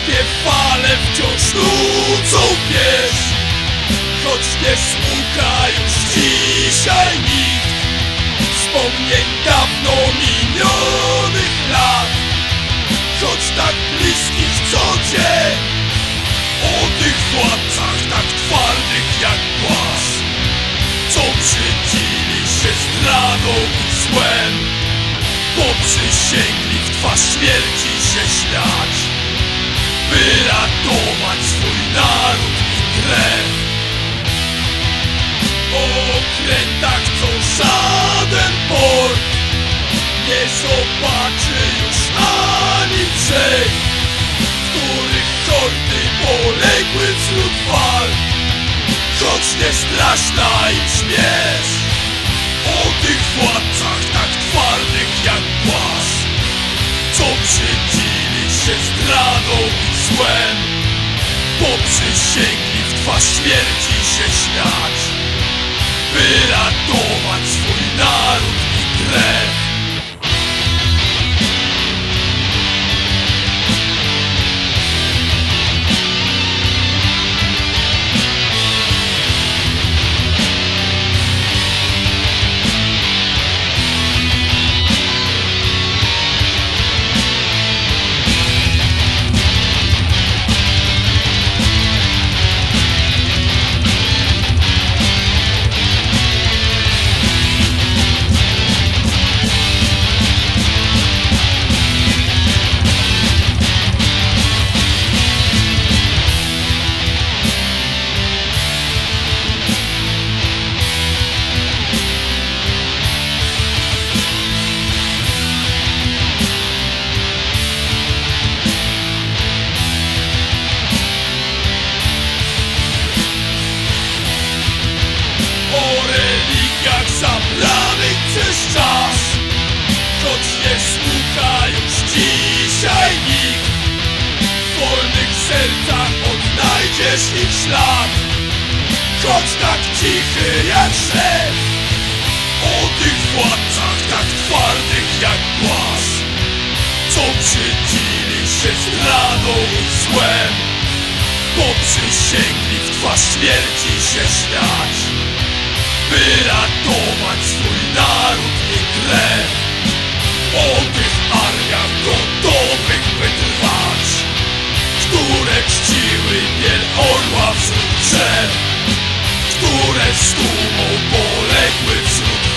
Morskie fale wciąż nucą pieśń Choć nie słucha już dzisiaj nikt. Wspomnień dawno minionych lat. Choć tak bliskich co dzień O tych władcach tak twardych jak głaz. Co przydzili się zdradą i złem. Bo przysięgli w twarz śmierci się ślad. By ratować swój naród i krew. O okrętach co żaden port Nie zobaczy już ani brzeg W których hordy poległy wśród walk Choć nie straszna im śmierć O tych władcach tak twardych jak głaz Co brzydzili się zdradą złem. Bo przysięgli w twarz śmierci się śmiać By ratować swój naród i krew odnajdziesz ich ślad. Choć tak cichy jak szef O tych władcach tak twardych jak głaz. Co brzydzili się zdradą i złem. Bo przysięgli w twarz śmierci się śmiać. By ratować biel orła wśród drzew Które z dumą poległy wśród